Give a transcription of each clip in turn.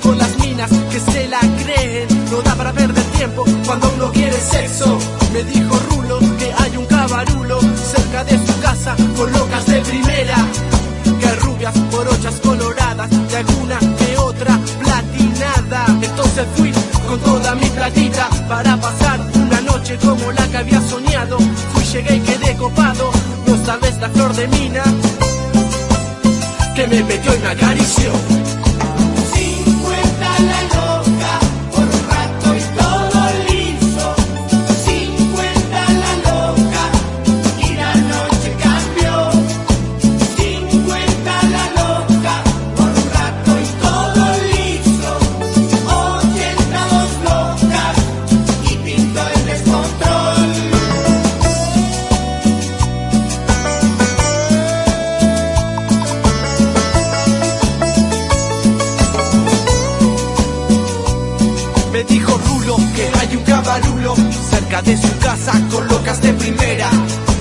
Con las minas que se la creen, no da para perder tiempo cuando uno quiere sexo. Me dijo Rulo que hay un cabarulo cerca de su casa con locas de primera. Que rubias, morochas coloradas y alguna que otra platinada. Entonces fui con toda mi platita para pasar una noche como la que había soñado. Fui, llegué y quedé copado. No sabes la flor de mina que me metió y me acarició. Cerca de su casa con locas de primera.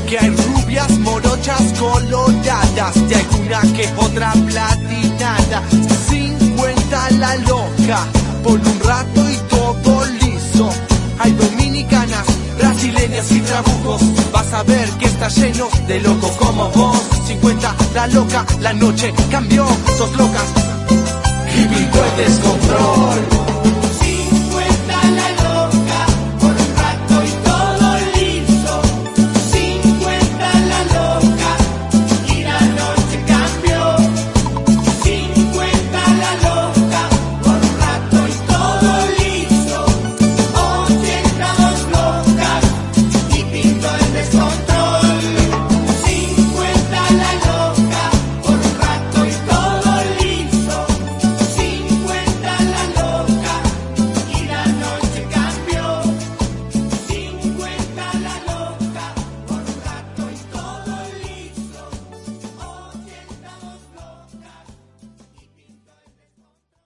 Que hay rubias, morochas, coloradas y alguna que otra platinada. 50 la loca, por un rato y todo liso. Hay dominicanas, brasileñas y trabujos. Vas a ver que está lleno de locos como vos. 50 la loca, la noche cambió. Sos locas